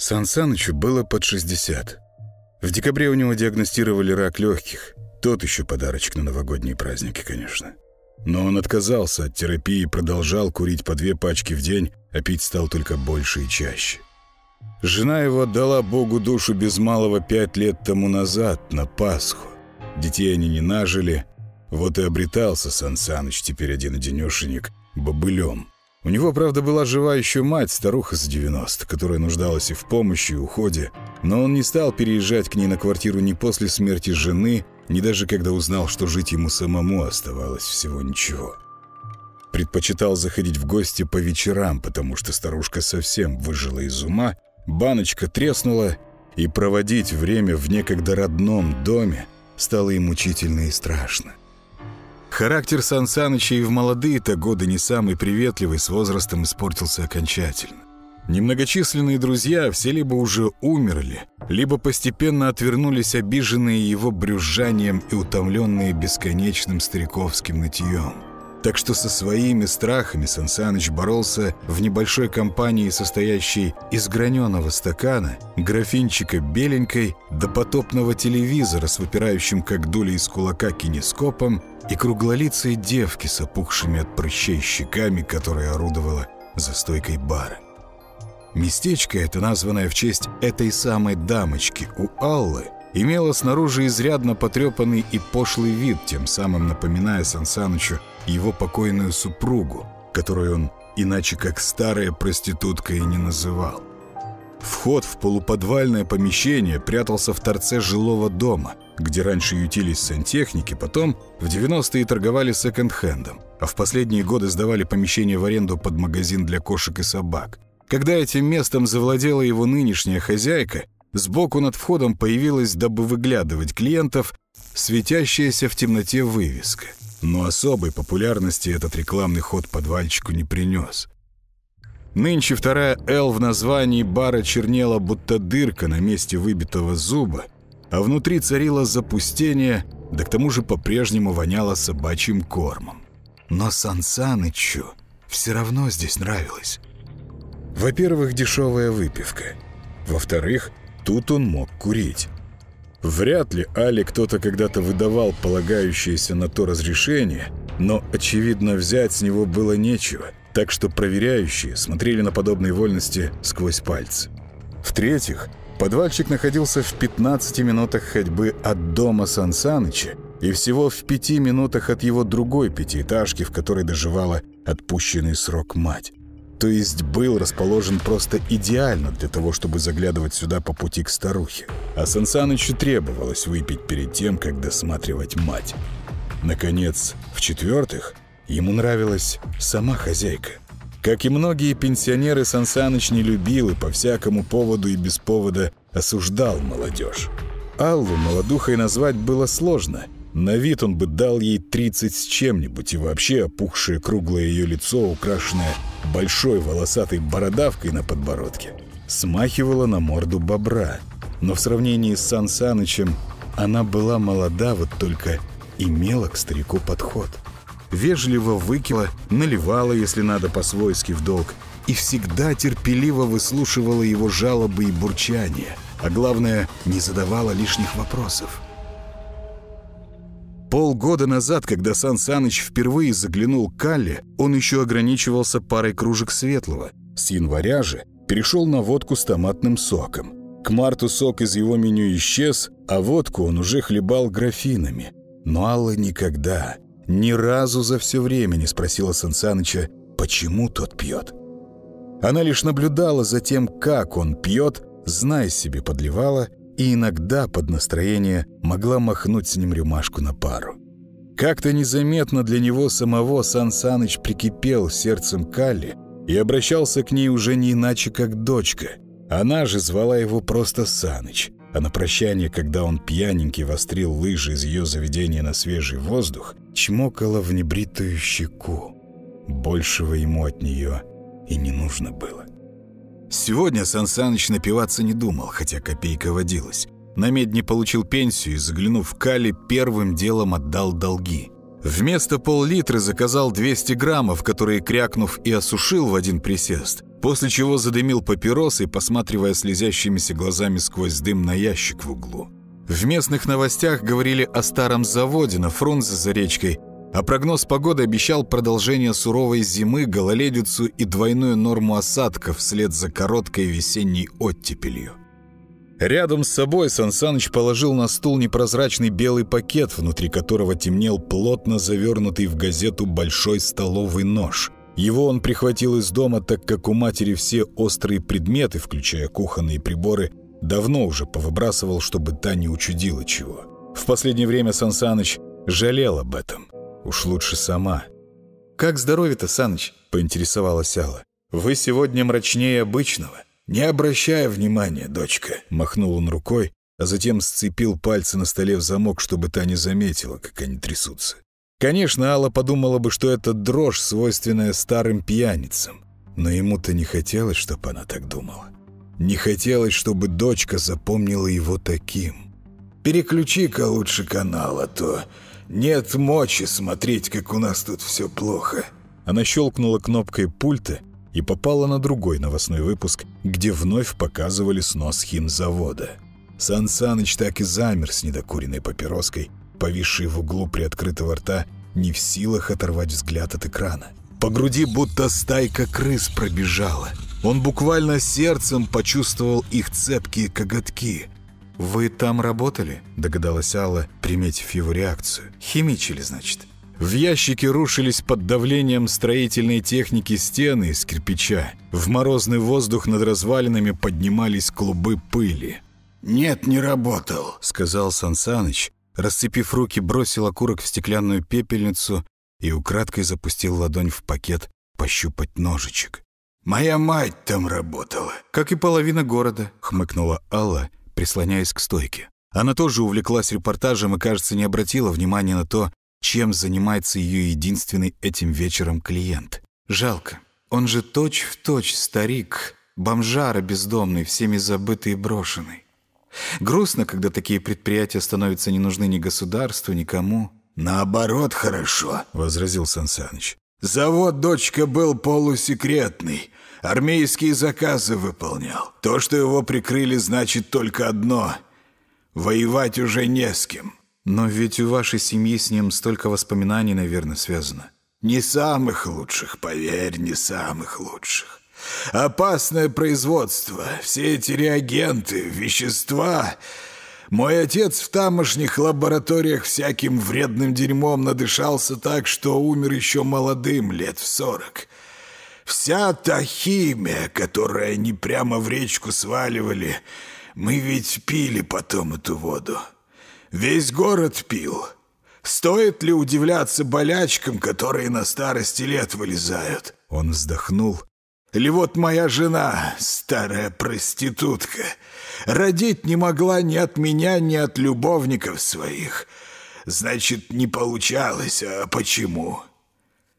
Сан Санычу было под 60. В декабре у него диагностировали рак легких. Тот еще подарочек на новогодние праздники, конечно. Но он отказался от терапии продолжал курить по две пачки в день, а пить стал только больше и чаще. Жена его отдала Богу душу без малого пять лет тому назад, на Пасху. Детей они не нажили. Вот и обретался Сан Саныч, теперь один-одинешенек, бобылем. У него, правда, была жива еще мать, старуха с 90, которая нуждалась и в помощи, и уходе, но он не стал переезжать к ней на квартиру ни после смерти жены, ни даже когда узнал, что жить ему самому оставалось всего ничего. Предпочитал заходить в гости по вечерам, потому что старушка совсем выжила из ума, баночка треснула, и проводить время в некогда родном доме стало ему мучительно и страшно. Характер Сан Саныча и в молодые-то годы не самый приветливый, с возрастом испортился окончательно. Немногочисленные друзья все либо уже умерли, либо постепенно отвернулись обиженные его брюзжанием и утомленные бесконечным стариковским нытьем. Так что со своими страхами Сансаныч боролся в небольшой компании, состоящей из граненого стакана, графинчика беленькой, допотопного телевизора с выпирающим как дуля из кулака кинескопом и круглолицей девки с опухшими от прыщей щеками, которая орудовала за стойкой бара. Местечко это, названное в честь этой самой дамочки у Аллы, имело снаружи изрядно потрепанный и пошлый вид, тем самым напоминая Сансанычу его покойную супругу, которую он иначе как старая проститутка и не называл. Вход в полуподвальное помещение прятался в торце жилого дома, где раньше ютились сантехники, потом в 90-е торговали секонд-хендом, а в последние годы сдавали помещение в аренду под магазин для кошек и собак. Когда этим местом завладела его нынешняя хозяйка, сбоку над входом появилась, дабы выглядывать клиентов, светящаяся в темноте вывеска. Но особой популярности этот рекламный ход подвальчику не принес. Нынче вторая «Л» в названии бара чернела, будто дырка на месте выбитого зуба, а внутри царило запустение, да к тому же по-прежнему воняло собачьим кормом. Но Сан Санычу все равно здесь нравилось. Во-первых, дешевая выпивка. Во-вторых, тут он мог курить. Вряд ли Али кто-то когда-то выдавал полагающееся на то разрешение, но, очевидно, взять с него было нечего, так что проверяющие смотрели на подобные вольности сквозь пальцы. В-третьих, подвальчик находился в 15 минутах ходьбы от дома Сан Саныча и всего в пяти минутах от его другой пятиэтажки, в которой доживала отпущенный срок мать то есть был расположен просто идеально для того, чтобы заглядывать сюда по пути к старухе. А Сансанычу требовалось выпить перед тем, как досматривать мать. Наконец, в-четвертых, ему нравилась сама хозяйка. Как и многие пенсионеры, Сансаныч не любил и по всякому поводу и без повода осуждал молодежь. Аллу молодухой назвать было сложно. На вид он бы дал ей 30 с чем-нибудь, и вообще опухшее круглое ее лицо, украшенное большой волосатой бородавкой на подбородке, смахивала на морду бобра. Но в сравнении с Сан Санычем она была молода, вот только имела к старику подход. Вежливо выкила, наливала, если надо, по-свойски в долг, и всегда терпеливо выслушивала его жалобы и бурчания, а главное, не задавала лишних вопросов. Полгода назад, когда Сан Саныч впервые заглянул к Калле, он еще ограничивался парой кружек светлого. С января же перешел на водку с томатным соком. К марту сок из его меню исчез, а водку он уже хлебал графинами. Но Алла никогда, ни разу за все время не спросила Сан Саныча, почему тот пьет. Она лишь наблюдала за тем, как он пьет, зная себе подливала и иногда под настроение могла махнуть с ним рюмашку на пару. Как-то незаметно для него самого Сан Саныч прикипел сердцем Калли и обращался к ней уже не иначе, как дочка. Она же звала его просто Саныч, а на прощание, когда он пьяненький вострил лыжи из ее заведения на свежий воздух, чмокала в небритую щеку. Большего ему от нее и не нужно было. Сегодня Сан Саныч напиваться не думал, хотя копейка водилась. На медне получил пенсию и, заглянув в Кали, первым делом отдал долги. Вместо пол-литра заказал 200 граммов, которые, крякнув и осушил в один присест, после чего задымил папиросой, посматривая слезящимися глазами сквозь дым на ящик в углу. В местных новостях говорили о старом заводе на Фрунзе за речкой, а прогноз погоды обещал продолжение суровой зимы, гололедицу и двойную норму осадков вслед за короткой весенней оттепелью. Рядом с собой Сансаныч положил на стул непрозрачный белый пакет, внутри которого темнел плотно завернутый в газету большой столовый нож. Его он прихватил из дома, так как у матери все острые предметы, включая кухонные приборы, давно уже повыбрасывал, чтобы та не учудила чего. В последнее время Сансаныч жалел об этом. Уж лучше сама. «Как здоровье-то, Саныч?» — поинтересовалась Алла. «Вы сегодня мрачнее обычного». «Не обращая внимания, дочка», — махнул он рукой, а затем сцепил пальцы на столе в замок, чтобы та не заметила, как они трясутся. Конечно, Алла подумала бы, что это дрожь, свойственная старым пьяницам. Но ему-то не хотелось, чтобы она так думала. Не хотелось, чтобы дочка запомнила его таким. «Переключи-ка лучше канал, а то нет мочи смотреть, как у нас тут все плохо». Она щелкнула кнопкой пульта, и попала на другой новостной выпуск, где вновь показывали снос химзавода. Сан Саныч так и замер с недокуренной папироской, повисшей в углу приоткрытого рта, не в силах оторвать взгляд от экрана. По груди будто стайка крыс пробежала. Он буквально сердцем почувствовал их цепкие коготки. «Вы там работали?» – догадалась Алла, приметив его реакцию. «Химичили, значит?» В ящике рушились под давлением строительной техники стены из кирпича. В морозный воздух над развалинами поднимались клубы пыли. «Нет, не работал», — сказал Сансаныч. Расцепив руки, бросил окурок в стеклянную пепельницу и украдкой запустил ладонь в пакет пощупать ножичек. «Моя мать там работала». «Как и половина города», — хмыкнула Алла, прислоняясь к стойке. Она тоже увлеклась репортажем и, кажется, не обратила внимания на то, чем занимается ее единственный этим вечером клиент. Жалко. Он же точь-в-точь точь старик, бомжара бездомный, всеми забытый и брошенный. Грустно, когда такие предприятия становятся не нужны ни государству, никому. «Наоборот, хорошо», — возразил Сансаныч. «Завод дочка был полусекретный. Армейские заказы выполнял. То, что его прикрыли, значит только одно — воевать уже не с кем. Но ведь у вашей семьи с ним столько воспоминаний, наверное, связано. Не самых лучших, поверь, не самых лучших. Опасное производство, все эти реагенты, вещества. Мой отец в тамошних лабораториях всяким вредным дерьмом надышался так, что умер еще молодым, лет в сорок. Вся та химия, которую они прямо в речку сваливали, мы ведь пили потом эту воду. Весь город пил. Стоит ли удивляться болячкам, которые на старости лет вылезают? Он вздохнул. Или вот моя жена, старая проститутка, родить не могла ни от меня, ни от любовников своих. Значит, не получалось. А почему?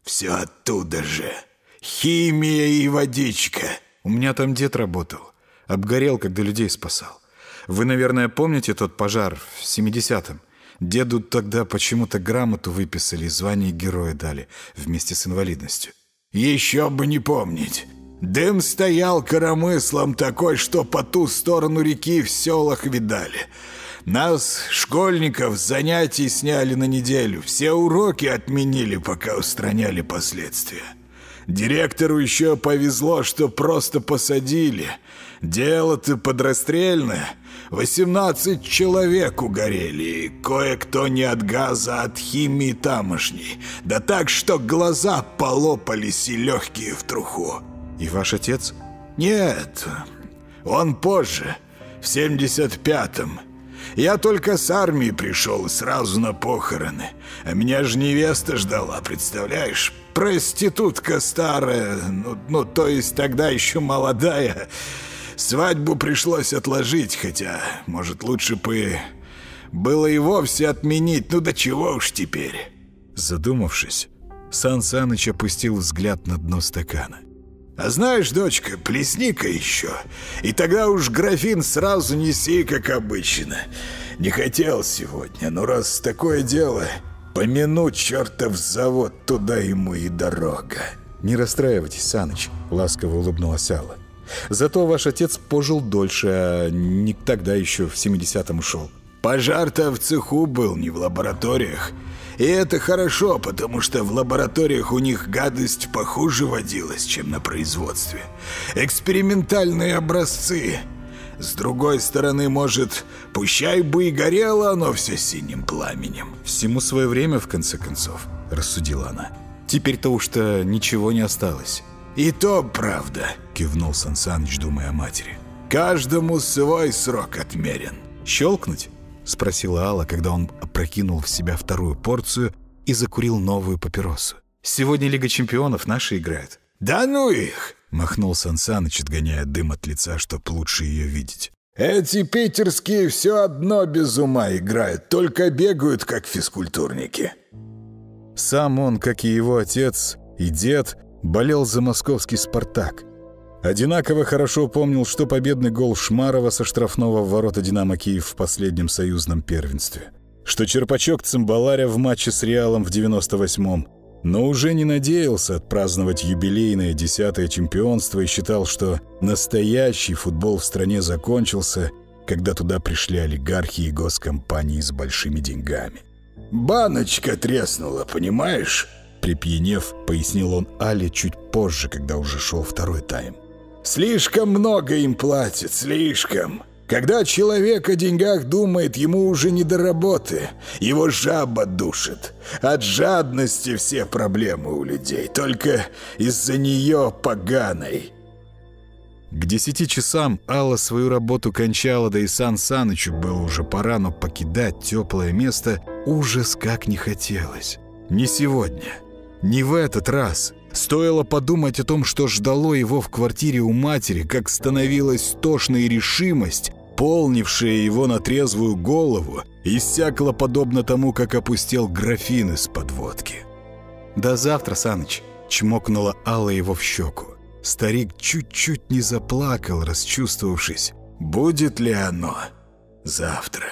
Все оттуда же. Химия и водичка. У меня там дед работал. Обгорел, когда людей спасал. Вы, наверное, помните тот пожар в 70-м? Деду тогда почему-то грамоту выписали и звание героя дали вместе с инвалидностью. Еще бы не помнить. Дым стоял коромыслом такой, что по ту сторону реки в селах видали. Нас, школьников, занятий сняли на неделю. Все уроки отменили, пока устраняли последствия. Директору еще повезло, что просто посадили. Дело-то подрастрельное. 18 человек угорели, кое-кто не от газа, а от химии тамошней. Да так, что глаза полопались и легкие в труху. И ваш отец? Нет, он позже, в 75-м. Я только с армии пришел сразу на похороны. А меня же невеста ждала, представляешь? Проститутка старая, ну, ну то есть тогда еще молодая. Свадьбу пришлось отложить, хотя, может, лучше бы было и вовсе отменить. Ну да чего уж теперь. Задумавшись, Сан Саныч опустил взгляд на дно стакана. «А знаешь, дочка, плесни-ка еще, и тогда уж графин сразу неси, как обычно. Не хотел сегодня, но раз такое дело, помянуть чертов завод, туда ему и дорога». «Не расстраивайтесь, Саныч», — ласково улыбнулась Алла. «Зато ваш отец пожил дольше, а не тогда еще в 70-м ушел». «Пожар-то в цеху был, не в лабораториях. И это хорошо, потому что в лабораториях у них гадость похуже водилась, чем на производстве. Экспериментальные образцы. С другой стороны, может, пущай бы и горело оно все синим пламенем». «Всему свое время, в конце концов», — рассудила она. «Теперь-то уж-то ничего не осталось». «И то правда», — кивнул Сансаныч, думая о матери. «Каждому свой срок отмерен». «Щелкнуть?» — спросила Алла, когда он опрокинул в себя вторую порцию и закурил новую папиросу. «Сегодня Лига чемпионов наша играет». «Да ну их!» — махнул Сансаныч, отгоняя дым от лица, чтоб лучше ее видеть. «Эти питерские все одно без ума играют, только бегают, как физкультурники». Сам он, как и его отец и дед, болел за московский «Спартак». Одинаково хорошо помнил, что победный гол Шмарова со штрафного в ворота «Динамо Киев» в последнем союзном первенстве, что черпачок Цимбаларя в матче с «Реалом» в 98-м, но уже не надеялся отпраздновать юбилейное десятое чемпионство и считал, что настоящий футбол в стране закончился, когда туда пришли олигархи и госкомпании с большими деньгами. «Баночка треснула, понимаешь?» Припьянев, пояснил он Але чуть позже, когда уже шел второй тайм. «Слишком много им платят, слишком. Когда человек о деньгах думает, ему уже не до работы. Его жаба душит. От жадности все проблемы у людей, только из-за нее поганой». К десяти часам Алла свою работу кончала, да и Сан Санычу было уже пора, но покидать теплое место ужас как не хотелось. Не сегодня, не в этот раз. Стоило подумать о том, что ждало его в квартире у матери, как становилась тошная решимость, полнившая его на трезвую голову, иссякла подобно тому, как опустел графин из подводки. «До завтра, Саныч!» — чмокнула Алла его в щеку. Старик чуть-чуть не заплакал, расчувствовавшись. «Будет ли оно завтра?»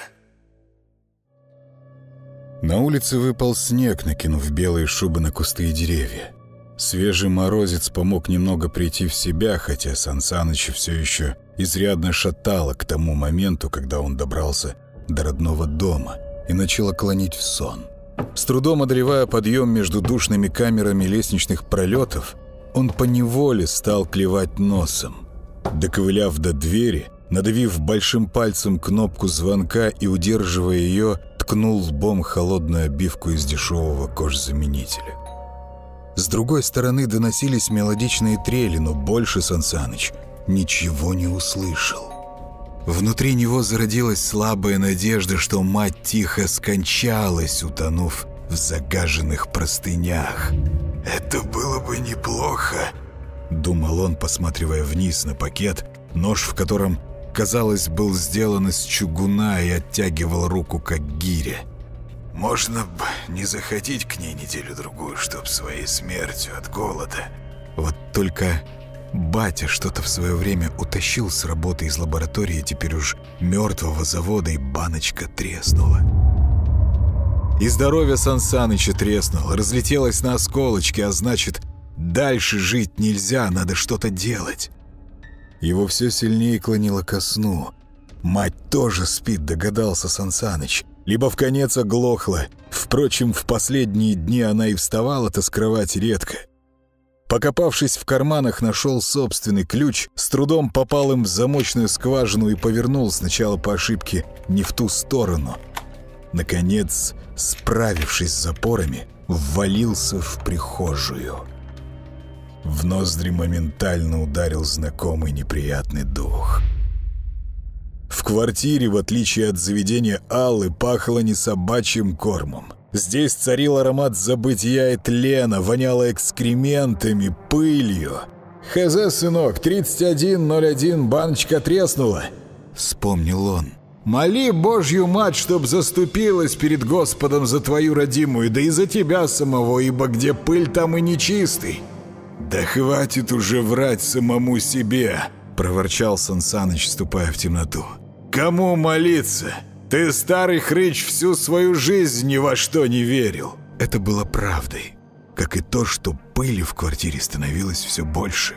На улице выпал снег, накинув белые шубы на кусты и деревья. Свежий морозец помог немного прийти в себя, хотя Сан Саныч все еще изрядно шатало к тому моменту, когда он добрался до родного дома и начал клонить в сон. С трудом одолевая подъем между душными камерами лестничных пролетов, он поневоле стал клевать носом. Доковыляв до двери, надавив большим пальцем кнопку звонка и удерживая ее, ткнул лбом холодную обивку из дешевого кожзаменителя. С другой стороны доносились мелодичные трели, но больше Сансаныч ничего не услышал. Внутри него зародилась слабая надежда, что мать тихо скончалась, утонув в загаженных простынях. «Это было бы неплохо», — думал он, посматривая вниз на пакет, нож в котором, казалось, был сделан из чугуна и оттягивал руку, как гиря. «Можно бы не заходить к ней неделю-другую, чтоб своей смертью от голода». Вот только батя что-то в свое время утащил с работы из лаборатории теперь уж мертвого завода, и баночка треснула. И здоровье Сансаныча треснуло, разлетелось на осколочки, а значит, дальше жить нельзя, надо что-то делать. Его все сильнее клонило ко сну. Мать тоже спит, догадался Сансаныч. Либо в конец оглохла. Впрочем, в последние дни она и вставала-то с кровати редко. Покопавшись в карманах, нашел собственный ключ, с трудом попал им в замочную скважину и повернул сначала по ошибке не в ту сторону. Наконец, справившись с запорами, ввалился в прихожую. В ноздри моментально ударил знакомый неприятный дух. В квартире, в отличие от заведения Аллы, пахло не собачьим кормом. Здесь царил аромат забытия и тлена, воняло экскрементами, пылью. «ХЗ, сынок, 3101, баночка треснула», — вспомнил он. Моли Божью мать, чтоб заступилась перед Господом за твою родимую, да и за тебя самого, ибо где пыль, там и нечистый». «Да хватит уже врать самому себе!» — проворчал Сансаныч, вступая в темноту. «Кому молиться? Ты, старый хрыч, всю свою жизнь ни во что не верил!» Это было правдой. как и то, что пыли в квартире становилось все больше.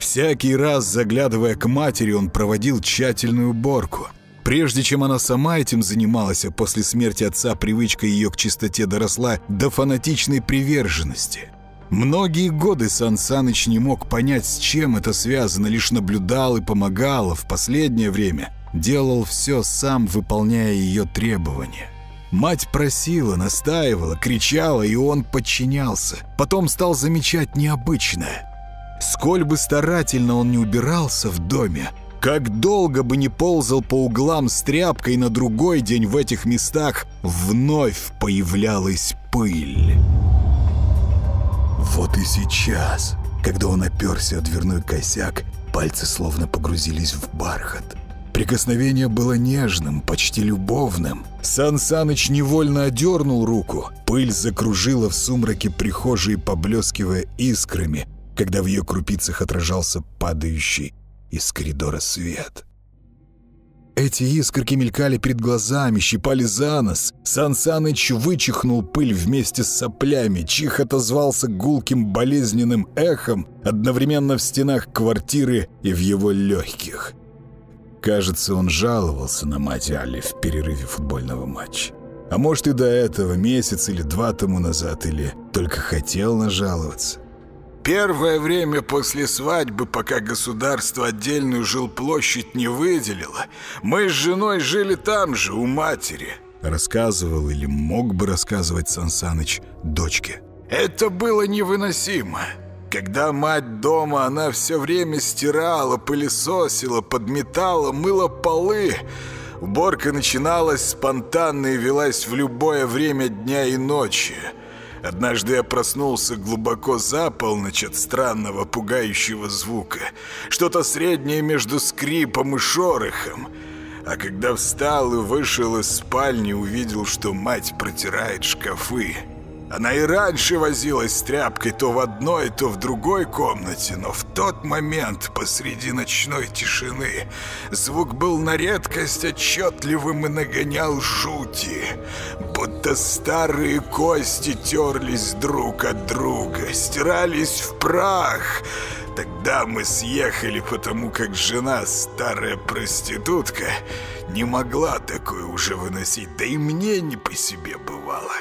Всякий раз, заглядывая к матери, он проводил тщательную уборку. Прежде чем она сама этим занималась, а после смерти отца привычка ее к чистоте доросла до фанатичной приверженности. Многие годы Сан Саныч не мог понять, с чем это связано, лишь наблюдал и помогал, а в последнее время делал все сам, выполняя ее требования. Мать просила, настаивала, кричала, и он подчинялся. Потом стал замечать необычное. Сколь бы старательно он не убирался в доме, как долго бы не ползал по углам с тряпкой, на другой день в этих местах вновь появлялась пыль. Вот и сейчас, когда он оперся о дверной косяк, пальцы словно погрузились в бархат. Прикосновение было нежным, почти любовным. Сан Саныч невольно одернул руку. Пыль закружила в сумраке прихожей, поблескивая искрами, когда в ее крупицах отражался падающий из коридора свет. Эти искорки мелькали перед глазами, щипали за нос. Сан Саныч вычихнул пыль вместе с соплями. Чих отозвался гулким болезненным эхом одновременно в стенах квартиры и в его легких. Кажется, он жаловался на мать Али в перерыве футбольного матча. А может и до этого, месяц или два тому назад, или только хотел нажаловаться. Первое время после свадьбы, пока государство отдельную жилплощадь не выделило, мы с женой жили там же, у матери. Рассказывал или мог бы рассказывать Сансаныч дочке. Это было невыносимо. Когда мать дома, она все время стирала, пылесосила, подметала, мыла полы. Уборка начиналась спонтанно и велась в любое время дня и ночи. Однажды я проснулся глубоко за полночь от странного пугающего звука. Что-то среднее между скрипом и шорохом. А когда встал и вышел из спальни, увидел, что мать протирает шкафы. Она и раньше возилась с тряпкой то в одной, то в другой комнате, но в тот момент посреди ночной тишины звук был на редкость отчетливым и нагонял жути, будто старые кости терлись друг от друга, стирались в прах. Тогда мы съехали, потому как жена, старая проститутка, не могла такое уже выносить, да и мне не по себе бывало.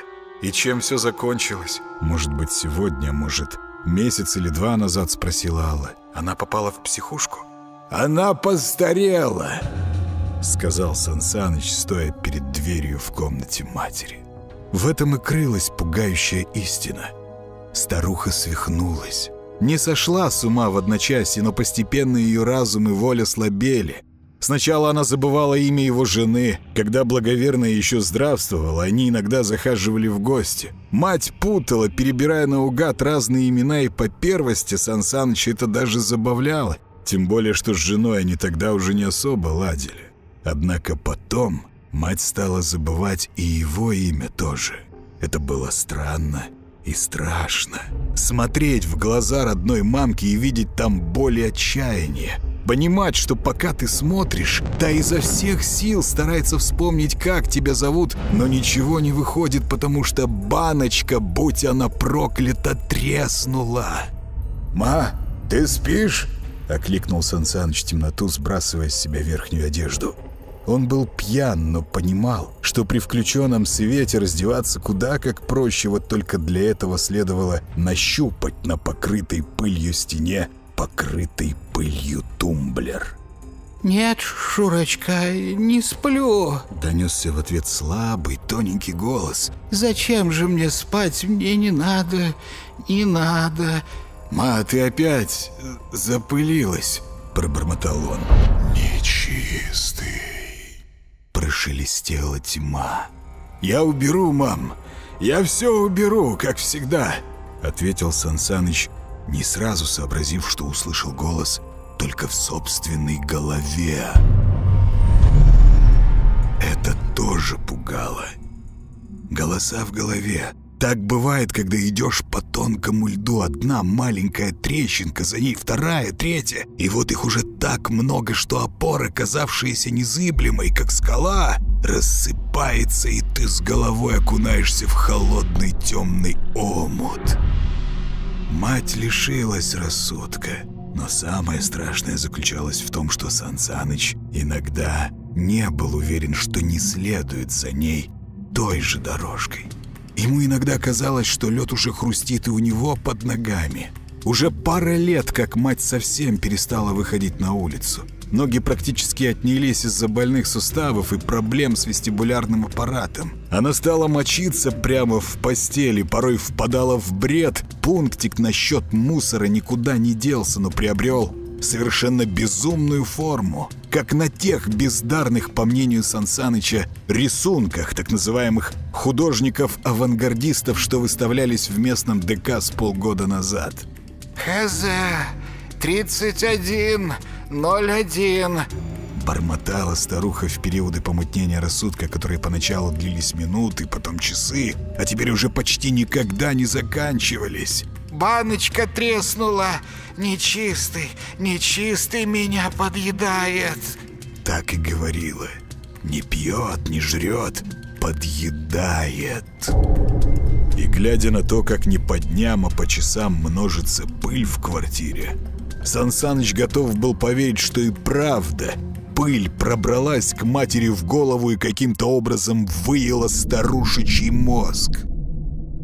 И чем все закончилось? Может быть, сегодня, может, месяц или два назад, спросила Алла. Она попала в психушку? Она постарела, сказал Сансаныч, стоя перед дверью в комнате матери. В этом и крылась пугающая истина. Старуха свихнулась. Не сошла с ума в одночасье, но постепенно ее разум и воля слабели. Сначала она забывала имя его жены. Когда благоверная еще здравствовала, они иногда захаживали в гости. Мать путала, перебирая наугад разные имена, и по первости Сан Саныч это даже забавляло. Тем более, что с женой они тогда уже не особо ладили. Однако потом мать стала забывать и его имя тоже. Это было странно и страшно. Смотреть в глаза родной мамки и видеть там боль и отчаяние. Понимать, что пока ты смотришь, та изо всех сил старается вспомнить, как тебя зовут, но ничего не выходит, потому что баночка, будь она проклята, треснула. «Ма, ты спишь?» — окликнул Сан Саныч темноту, сбрасывая с себя верхнюю одежду. Он был пьян, но понимал, что при включенном свете раздеваться куда как проще, вот только для этого следовало нащупать на покрытой пылью стене покрытый пылью тумблер. «Нет, Шурочка, не сплю», — донесся в ответ слабый, тоненький голос. «Зачем же мне спать? Мне не надо, не надо». «Ма, ты опять запылилась», — пробормотал он. «Нечистый», — прошелестела тьма. «Я уберу, мам, я все уберу, как всегда», — ответил Сансаныч, не сразу сообразив, что услышал голос только в собственной голове. Это тоже пугало. Голоса в голове. Так бывает, когда идешь по тонкому льду. Одна маленькая трещинка, за ней вторая, третья. И вот их уже так много, что опора, казавшаяся незыблемой, как скала, рассыпается и ты с головой окунаешься в холодный темный омут. Мать лишилась рассудка, но самое страшное заключалось в том, что Сан Саныч иногда не был уверен, что не следует за ней той же дорожкой. Ему иногда казалось, что лед уже хрустит и у него под ногами. Уже пара лет, как мать совсем перестала выходить на улицу. Ноги практически отнялись из-за больных суставов и проблем с вестибулярным аппаратом. Она стала мочиться прямо в постели, порой впадала в бред. Пунктик насчет мусора никуда не делся, но приобрел совершенно безумную форму, как на тех бездарных, по мнению Сансаныча, рисунках так называемых художников-авангардистов, что выставлялись в местном ДК с полгода назад. ХЗ 31 01 Бормотала старуха в периоды помутнения рассудка, которые поначалу длились минуты, потом часы, а теперь уже почти никогда не заканчивались. Баночка треснула. Нечистый, нечистый меня подъедает. Так и говорила. Не пьет, не жрет, подъедает. И глядя на то, как не по дням, а по часам множится пыль в квартире, Сан Саныч готов был поверить, что и правда пыль пробралась к матери в голову и каким-то образом выела старушечий мозг.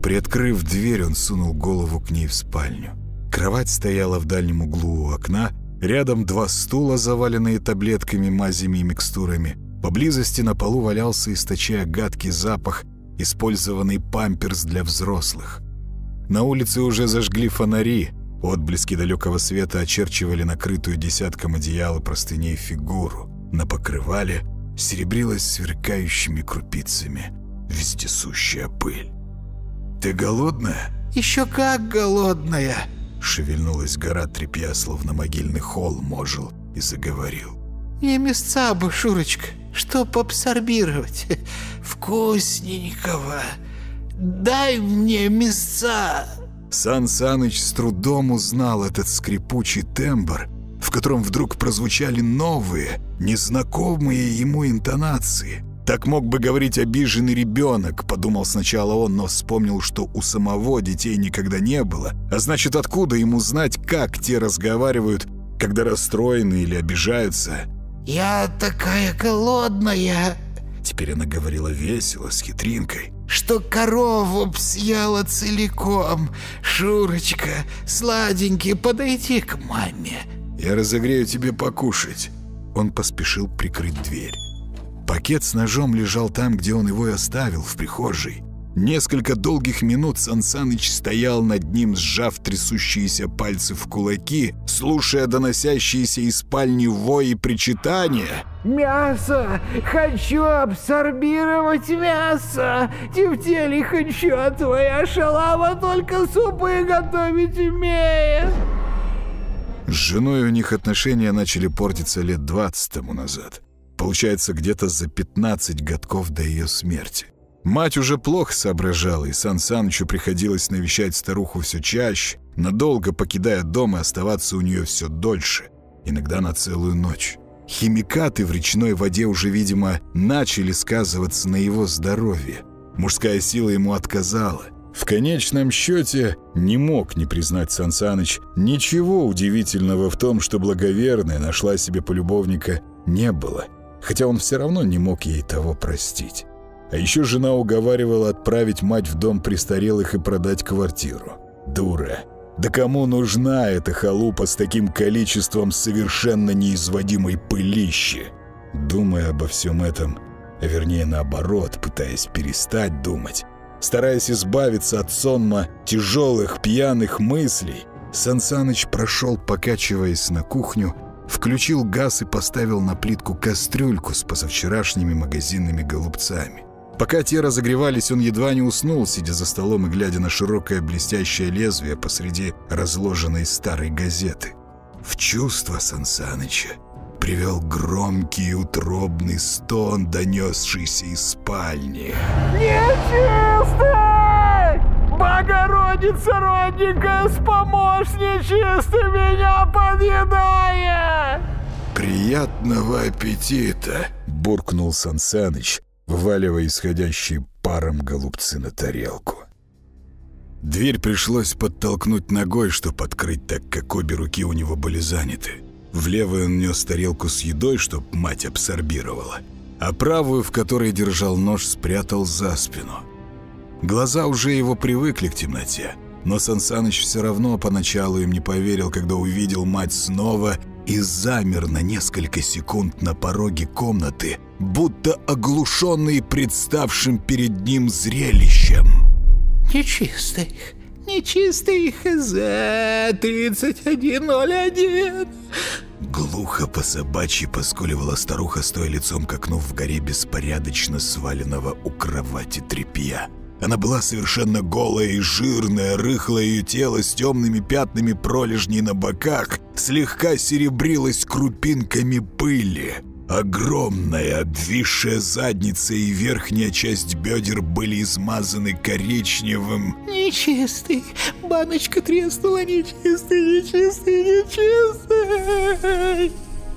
Приоткрыв дверь, он сунул голову к ней в спальню. Кровать стояла в дальнем углу у окна, рядом два стула, заваленные таблетками, мазями и микстурами. Поблизости на полу валялся, источая гадкий запах, использованный памперс для взрослых. На улице уже зажгли фонари, отблески далекого света очерчивали накрытую десятком одеял и простыней фигуру. На покрывале серебрилась сверкающими крупицами вездесущая пыль. «Ты голодная?» Еще как голодная. Шевельнулась гора тряпья, словно могильный холм ожил и заговорил. Мне мясца бы, Шурочка, чтоб абсорбировать. Вкусненького. Дай мне мясца. Сан Саныч с трудом узнал этот скрипучий тембр, в котором вдруг прозвучали новые, незнакомые ему интонации. Так мог бы говорить обиженный ребенок, подумал сначала он, но вспомнил, что у самого детей никогда не было. А значит, откуда ему знать, как те разговаривают, когда расстроены или обижаются? Я такая голодная, Теперь она говорила весело, с хитринкой. Что корову б съела целиком. Шурочка, сладенький, подойди к маме. «Я разогрею тебе покушать». Он поспешил прикрыть дверь. Пакет с ножом лежал там, где он его и оставил, в прихожей. Несколько долгих минут Сансаныч стоял над ним, сжав трясущиеся пальцы в кулаки, слушая доносящиеся из спальни вой и причитания. Мясо! Хочу абсорбировать мясо! Тефтели хочу, а твоя шалава только супы готовить умеет! С женой у них отношения начали портиться лет 20 тому назад. Получается, где-то за 15 годков до ее смерти. Мать уже плохо соображала, и Сан Санычу приходилось навещать старуху все чаще, надолго покидая дом и оставаться у нее все дольше, иногда на целую ночь. Химикаты в речной воде уже, видимо, начали сказываться на его здоровье. Мужская сила ему отказала. В конечном счете не мог не признать Сансаныч ничего удивительного в том, что благоверная нашла себе полюбовника не было, хотя он все равно не мог ей того простить. А еще жена уговаривала отправить мать в дом престарелых и продать квартиру. Дура. Да кому нужна эта халупа с таким количеством совершенно неизводимой пылищи? Думая обо всем этом, а вернее наоборот, пытаясь перестать думать, стараясь избавиться от сонма тяжелых пьяных мыслей, Сансаныч прошел, покачиваясь на кухню, включил газ и поставил на плитку кастрюльку с позавчерашними магазинными голубцами. Пока те разогревались, он едва не уснул, сидя за столом и глядя на широкое блестящее лезвие посреди разложенной старой газеты. В чувство Сансаныча привел громкий и утробный стон, донесшийся из спальни. Нечистый! Богородица родненькая, спомощничество меня подъедает! «Приятного аппетита!» — буркнул Сансаныч, вываливая исходящие паром голубцы на тарелку. Дверь пришлось подтолкнуть ногой, чтобы открыть, так как обе руки у него были заняты. В левую он нес тарелку с едой, чтоб мать абсорбировала, а правую, в которой держал нож, спрятал за спину. Глаза уже его привыкли к темноте, но Сансаныч все равно поначалу им не поверил, когда увидел мать снова и замер на несколько секунд на пороге комнаты, будто оглушенный представшим перед ним зрелищем. Нечистых, нечистых за 3101. Глухо по собачьи поскуливала старуха, стоя лицом к окну в горе беспорядочно сваленного у кровати тряпья. Она была совершенно голая и жирная, рыхлое ее тело с темными пятнами пролежней на боках слегка серебрилось крупинками пыли. Огромная обвисшая задница и верхняя часть бедер были измазаны коричневым. Нечистый, баночка треснула, нечистый, нечистый, нечистый.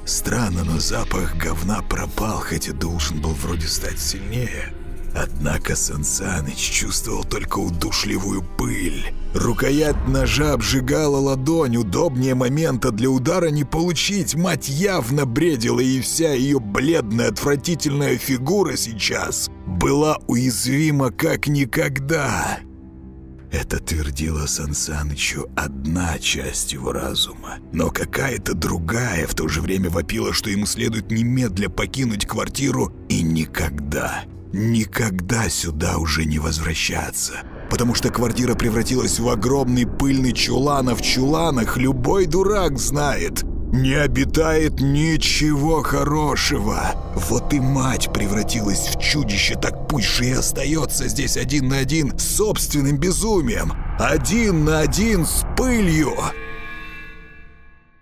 Странно, но запах говна пропал, хотя должен был вроде стать сильнее. Однако Сансаныч чувствовал только удушливую пыль. Рукоять ножа обжигала ладонь, удобнее момента для удара не получить. Мать явно бредила, и вся ее бледная, отвратительная фигура сейчас была уязвима как никогда. Это твердила Сансанычу одна часть его разума, но какая-то другая в то же время вопила, что ему следует немедля покинуть квартиру и никогда, никогда сюда уже не возвращаться. Потому что квартира превратилась в огромный пыльный чулан, а в чуланах любой дурак знает. Не обитает ничего хорошего. Вот и мать превратилась в чудище, так пусть же и остается здесь один на один с собственным безумием. Один на один с пылью.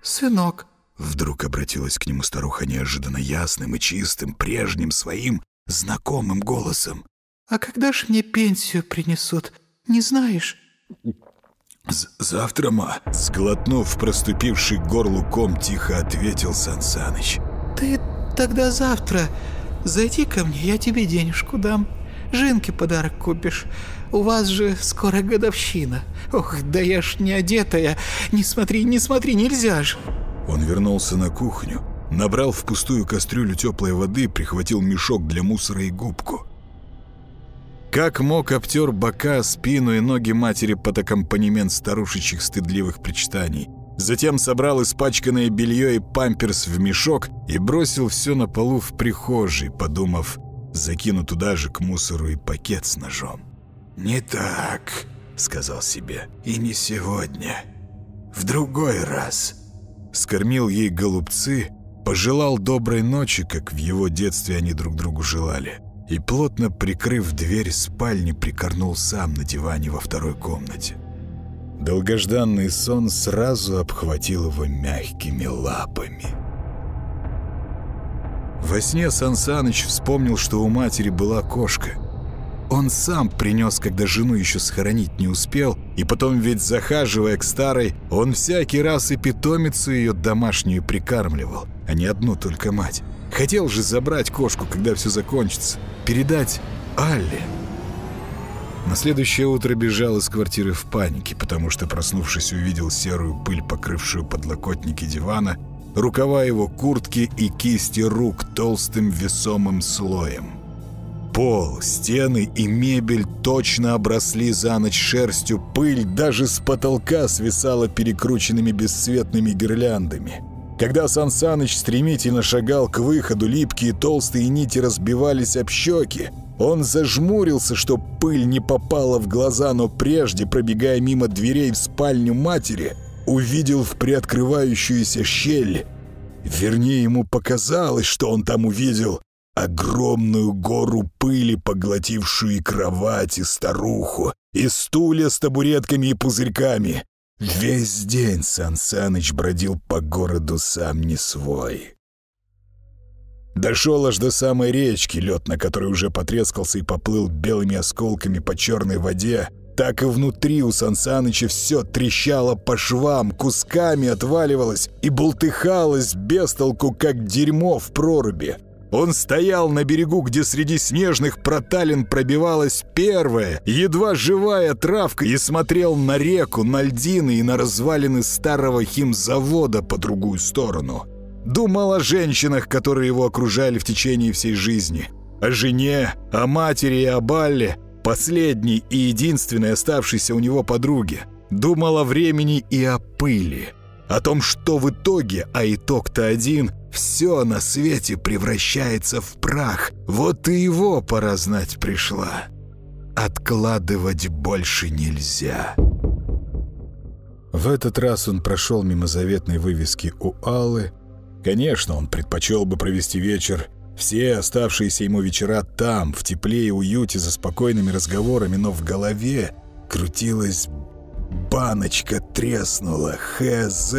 Сынок, Вдруг обратилась к нему старуха неожиданно ясным и чистым, прежним своим знакомым голосом. а когда ж мне пенсию принесут? Не знаешь? З «Завтра, ма!» Сглотнув проступивший к горлу ком, тихо ответил Сансаныч. Ты тогда завтра зайди ко мне, я тебе денежку дам. Жинке подарок купишь. У вас же скоро годовщина. Ох, да я ж не одетая. Не смотри, не смотри, нельзя ж. Он вернулся на кухню, набрал в пустую кастрюлю теплой воды, прихватил мешок для мусора и губку. Как мог обтер бока, спину и ноги матери под аккомпанемент старушечьих стыдливых причитаний. Затем собрал испачканное белье и памперс в мешок и бросил все на полу в прихожей, подумав, закину туда же к мусору и пакет с ножом. «Не так», — сказал себе, — «и не сегодня. В другой раз». Скормил ей голубцы, пожелал доброй ночи, как в его детстве они друг другу желали, и, плотно прикрыв дверь спальни, прикорнул сам на диване во второй комнате. Долгожданный сон сразу обхватил его мягкими лапами. Во сне Сан Саныч вспомнил, что у матери была кошка. Он сам принес, когда жену еще схоронить не успел, и потом ведь захаживая к старой, он всякий раз и питомицу ее домашнюю прикармливал, а не одну только мать. Хотел же забрать кошку, когда все закончится, передать Алле. На следующее утро бежал из квартиры в панике, потому что, проснувшись, увидел серую пыль, покрывшую подлокотники дивана, рукава его куртки и кисти рук толстым весомым слоем. Пол, стены и мебель точно обросли за ночь шерстью, пыль даже с потолка свисала перекрученными бесцветными гирляндами. Когда Сан Саныч стремительно шагал к выходу, липкие толстые нити разбивались об щеки. Он зажмурился, чтоб пыль не попала в глаза, но прежде, пробегая мимо дверей в спальню матери, увидел в приоткрывающуюся щель. Вернее, ему показалось, что он там увидел огромную гору пыли, поглотившую и кровать, и старуху, и стулья с табуретками и пузырьками. Весь день Сан Саныч бродил по городу сам не свой. Дошел аж до самой речки, лед на которой уже потрескался и поплыл белыми осколками по черной воде. Так и внутри у Сансаныча все трещало по швам, кусками отваливалось и бултыхалось без толку, как дерьмо в проруби. Он стоял на берегу, где среди снежных проталин пробивалась первая, едва живая травка, и смотрел на реку, на льдины и на развалины старого химзавода по другую сторону. Думал о женщинах, которые его окружали в течение всей жизни. О жене, о матери и о Балле, последней и единственной оставшейся у него подруге. Думал о времени и о пыли. О том, что в итоге, а итог-то один, все на свете превращается в прах. Вот и его пора знать пришла. Откладывать больше нельзя. В этот раз он прошел мимо заветной вывески у Аллы. Конечно, он предпочел бы провести вечер все оставшиеся ему вечера там, в тепле и уюте, за спокойными разговорами, но в голове крутилась баночка треснула, хз.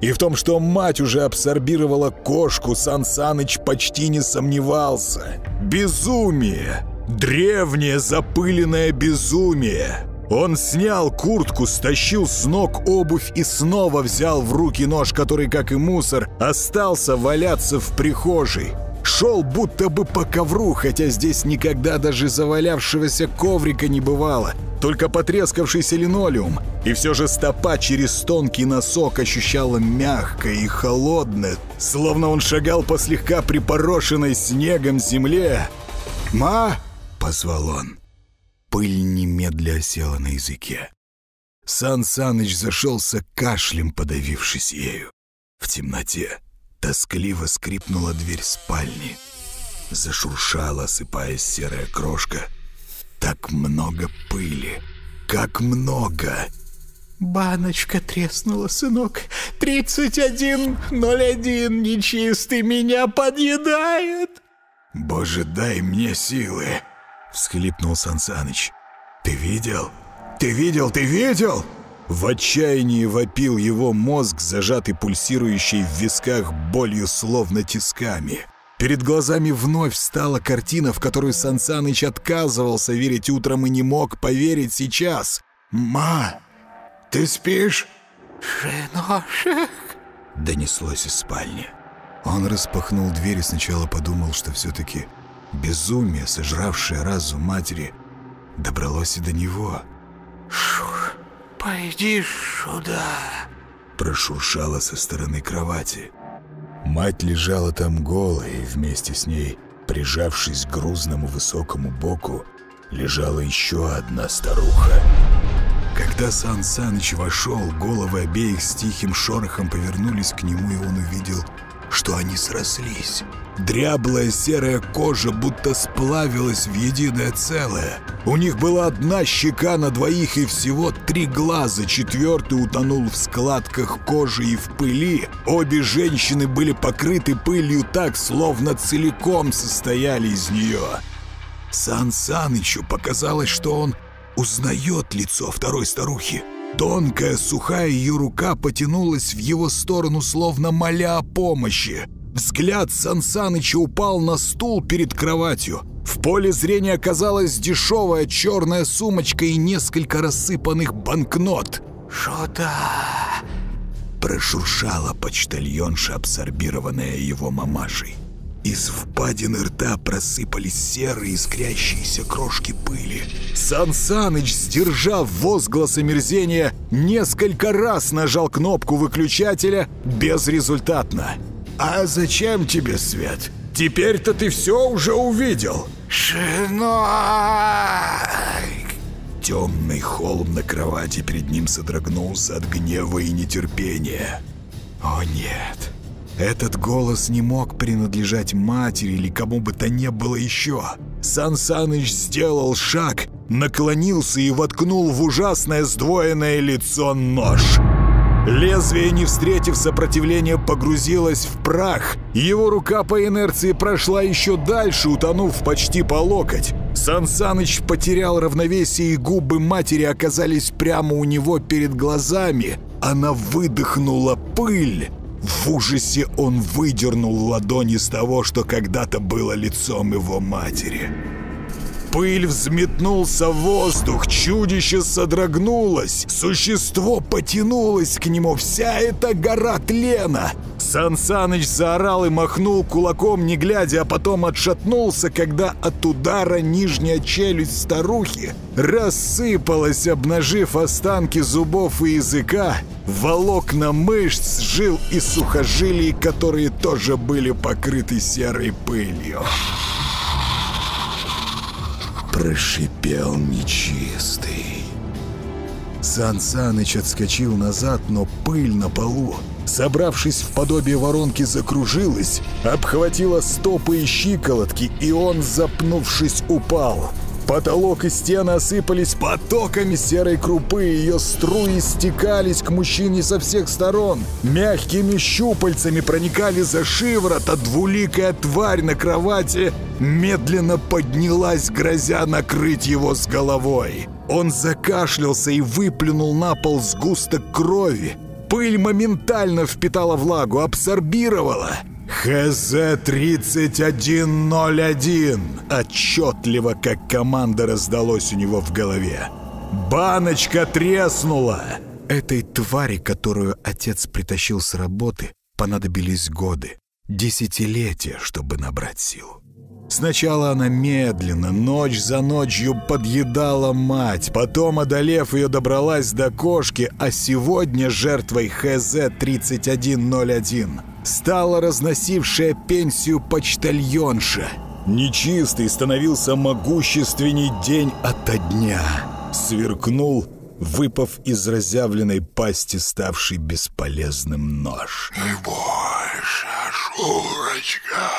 И в том, что мать уже абсорбировала кошку, Сан Саныч почти не сомневался. Безумие! Древнее запыленное безумие! Он снял куртку, стащил с ног обувь и снова взял в руки нож, который, как и мусор, остался валяться в прихожей. Шел будто бы по ковру, хотя здесь никогда даже завалявшегося коврика не бывало, только потрескавшийся линолеум. И все же стопа через тонкий носок ощущала мягкое и холодное, словно он шагал по слегка припорошенной снегом земле. «Ма!» — позвал он. Пыль немедля осела на языке. Сан Саныч зашелся кашлем, подавившись ею. В темноте Тоскливо скрипнула дверь спальни. Зашуршала, осыпаясь серая крошка. Так много пыли. Как много! Баночка треснула, сынок. Тридцать один ноль один нечистый меня подъедает. Боже, дай мне силы! Всхлипнул Сансаныч. Ты видел? Ты видел? Ты видел? В отчаянии вопил его мозг, зажатый пульсирующей в висках болью словно тисками. Перед глазами вновь встала картина, в которую Сансаныч отказывался верить утром и не мог поверить сейчас. «Ма, ты спишь?» «Шиношек!» — донеслось из спальни. Он распахнул дверь и сначала подумал, что все-таки безумие, сожравшее разум матери, добралось и до него. «Шур!» «Пойди сюда!» Прошуршала со стороны кровати. Мать лежала там голая, и вместе с ней, прижавшись к грузному высокому боку, лежала еще одна старуха. Когда Сан Саныч вошел, головы обеих с тихим шорохом повернулись к нему, и он увидел, что они срослись. Дряблая серая кожа будто сплавилась в единое целое. У них была одна щека на двоих и всего три глаза, четвертый утонул в складках кожи и в пыли. Обе женщины были покрыты пылью так, словно целиком состояли из нее. Сан Санычу показалось, что он узнает лицо второй старухи. Тонкая, сухая ее рука потянулась в его сторону, словно моля о помощи. Взгляд Сансаныча упал на стул перед кроватью. В поле зрения оказалась дешевая черная сумочка и несколько рассыпанных банкнот. «Что-то...» Прошуршала почтальонша, абсорбированная его мамашей. Из впадины рта просыпались серые искрящиеся крошки пыли. Сан Саныч, сдержав возглас омерзения, несколько раз нажал кнопку выключателя безрезультатно. «А зачем тебе свет? Теперь-то ты все уже увидел!» «Шиной!» Темный холм на кровати перед ним содрогнулся от гнева и нетерпения. «О нет!» Этот голос не мог принадлежать матери или кому бы то ни было еще. Сан Саныч сделал шаг, наклонился и воткнул в ужасное сдвоенное лицо нож. Лезвие, не встретив сопротивления, погрузилось в прах. Его рука по инерции прошла еще дальше, утонув почти по локоть. Сан Саныч потерял равновесие, и губы матери оказались прямо у него перед глазами. Она выдохнула пыль. В ужасе он выдернул ладони с того, что когда-то было лицом его матери. Пыль взметнулся воздух, чудище содрогнулось, существо потянулось к нему, вся эта гора тлена. Сан Саныч заорал и махнул кулаком, не глядя, а потом отшатнулся, когда от удара нижняя челюсть старухи рассыпалась, обнажив останки зубов и языка, волокна мышц, жил и сухожилий, которые тоже были покрыты серой пылью прошипел нечистый. Сан Саныч отскочил назад, но пыль на полу, собравшись в подобие воронки, закружилась, обхватила стопы и щиколотки, и он, запнувшись, упал. Потолок и стены осыпались потоками серой крупы, ее струи стекались к мужчине со всех сторон. Мягкими щупальцами проникали за шиворот, а двуликая тварь на кровати медленно поднялась, грозя накрыть его с головой. Он закашлялся и выплюнул на пол сгусток крови. Пыль моментально впитала влагу, абсорбировала — ХЗ-3101 Отчетливо, как команда раздалось у него в голове. Баночка треснула! Этой твари, которую отец притащил с работы, понадобились годы, десятилетия, чтобы набрать силу. Сначала она медленно, ночь за ночью подъедала мать, потом, одолев ее, добралась до кошки, а сегодня жертвой ХЗ-3101 стала разносившая пенсию почтальонша. Нечистый становился могущественней день ото дня. Сверкнул, выпав из разъявленной пасти, ставший бесполезным нож. «Не бойся, Шурочка!»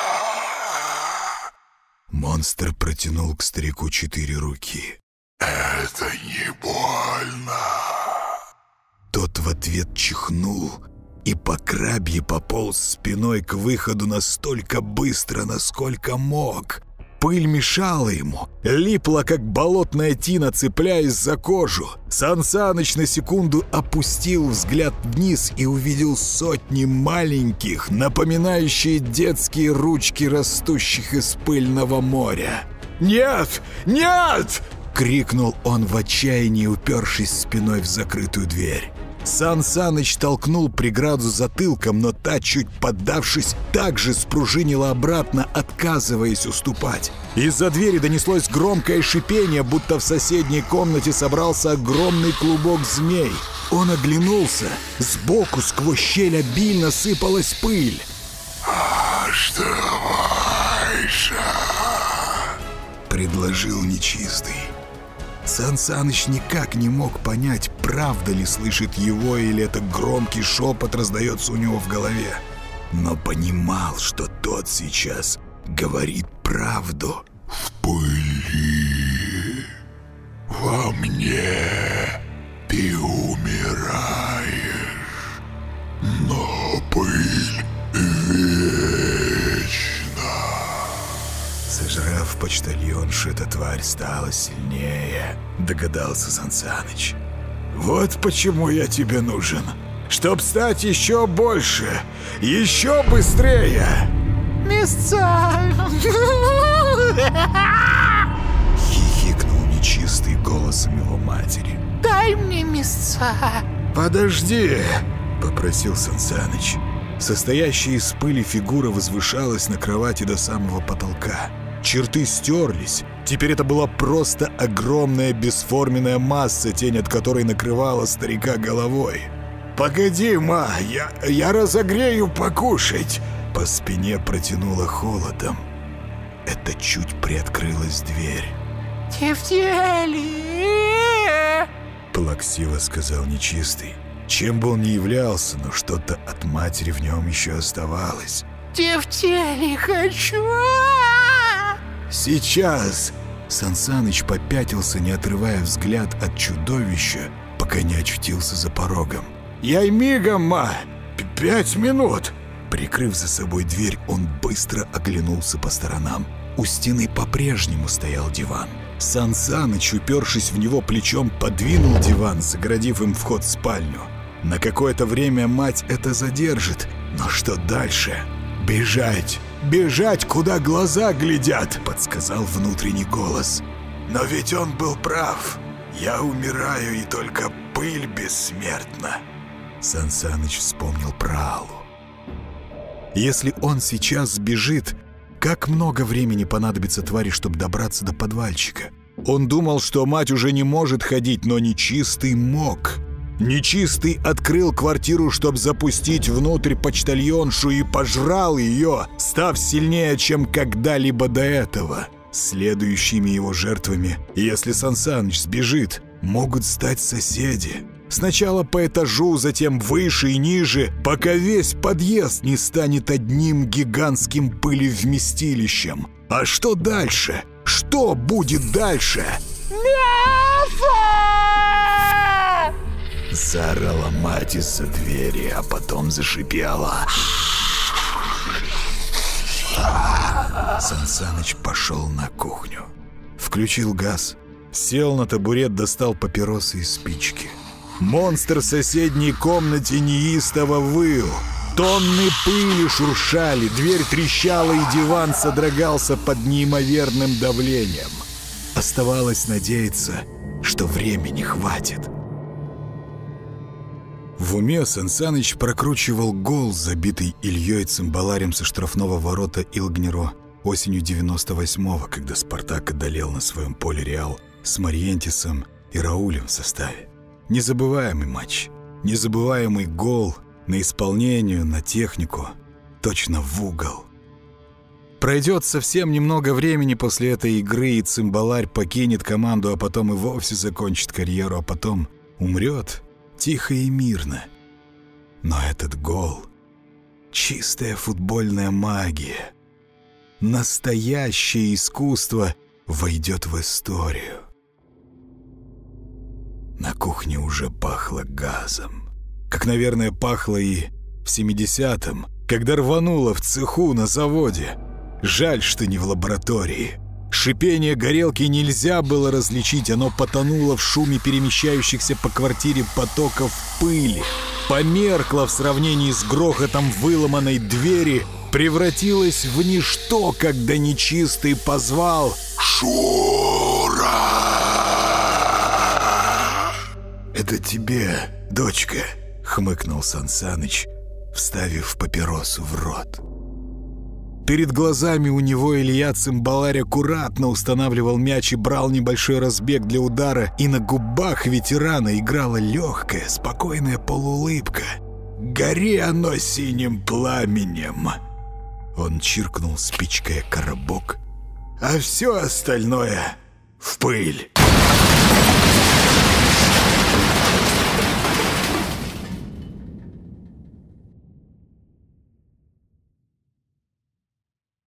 Монстр протянул к старику четыре руки. «Это не больно!» Тот в ответ чихнул и по крабье пополз спиной к выходу настолько быстро, насколько мог. Пыль мешала ему, липла, как болотная тина, цепляясь за кожу. Сан Саныч на секунду опустил взгляд вниз и увидел сотни маленьких, напоминающие детские ручки, растущих из пыльного моря. «Нет! Нет!» — крикнул он в отчаянии, упершись спиной в закрытую дверь. Сан Саныч толкнул преграду затылком, но та, чуть поддавшись, также спружинила обратно, отказываясь уступать. Из-за двери донеслось громкое шипение, будто в соседней комнате собрался огромный клубок змей. Он оглянулся. Сбоку сквозь щель обильно сыпалась пыль. «Оставайся!» — предложил нечистый. Сан Саныч никак не мог понять, правда ли слышит его или это громкий шепот раздается у него в голове. Но понимал, что тот сейчас говорит правду. «В пыли, во мне ты умираешь, Сожрав почтальоншу, эта тварь стала сильнее, догадался Сансаныч. Вот почему я тебе нужен. Чтоб стать еще больше, еще быстрее. Места! Хихикнул нечистый голосом его матери. Дай мне места! Подожди, попросил Сансаныч. Состоящая из пыли фигура возвышалась на кровати до самого потолка. Черты стерлись. Теперь это была просто огромная бесформенная масса, тень от которой накрывала старика головой. «Погоди, ма, я, я разогрею покушать!» По спине протянуло холодом. Это чуть приоткрылась дверь. Тефтели! Плаксиво сказал нечистый. Чем бы он ни являлся, но что-то от матери в нем еще оставалось. Тефтели хочу! «Сейчас!» Сансаныч попятился, не отрывая взгляд от чудовища, пока не очутился за порогом. «Я и мигом, ма! Пять минут!» Прикрыв за собой дверь, он быстро оглянулся по сторонам. У стены по-прежнему стоял диван. Сан Саныч, упершись в него плечом, подвинул диван, заградив им вход в спальню. На какое-то время мать это задержит, но что дальше? Бежать! Бежать, куда глаза глядят!» — подсказал внутренний голос. Но ведь он был прав. Я умираю, и только пыль бессмертна. Сан Саныч вспомнил про Аллу. Если он сейчас сбежит, как много времени понадобится твари, чтобы добраться до подвальчика? Он думал, что мать уже не может ходить, но нечистый мог. Нечистый открыл квартиру, чтобы запустить внутрь почтальоншу и пожрал ее, став сильнее, чем когда-либо до этого. Следующими его жертвами, если Сан Саныч сбежит, могут стать соседи. Сначала по этажу, затем выше и ниже, пока весь подъезд не станет одним гигантским пылевместилищем. А что дальше? Что будет дальше? Заорала мать из-за двери, а потом зашипела. Сан Саныч пошел на кухню. Включил газ, сел на табурет, достал папиросы и спички. Монстр в соседней комнате неистово выл. Тонны пыли шуршали, дверь трещала, и диван содрогался под неимоверным давлением. Оставалось надеяться, что времени хватит. В уме Сансаныч прокручивал гол, забитый Ильей цимбаларем со штрафного ворота Илгнеро осенью 98-го, когда «Спартак» одолел на своем поле «Реал» с Мариентисом и Раулем в составе. Незабываемый матч, незабываемый гол на исполнению, на технику, точно в угол. Пройдет совсем немного времени после этой игры, и цимбаларь покинет команду, а потом и вовсе закончит карьеру, а потом умрет тихо и мирно. Но этот гол — чистая футбольная магия. Настоящее искусство войдет в историю. На кухне уже пахло газом. Как, наверное, пахло и в 70-м, когда рвануло в цеху на заводе. Жаль, что не в лаборатории. Шипение горелки нельзя было различить, оно потонуло в шуме перемещающихся по квартире потоков пыли. Померкло в сравнении с грохотом выломанной двери, превратилось в ничто, когда нечистый позвал Шура! «Это тебе, дочка», — хмыкнул Сансаныч, вставив папиросу в рот. Перед глазами у него Илья Цимбаларь аккуратно устанавливал мяч и брал небольшой разбег для удара, и на губах ветерана играла легкая, спокойная полуулыбка. Гори оно синим пламенем. Он чиркнул спичкой коробок, А все остальное в пыль.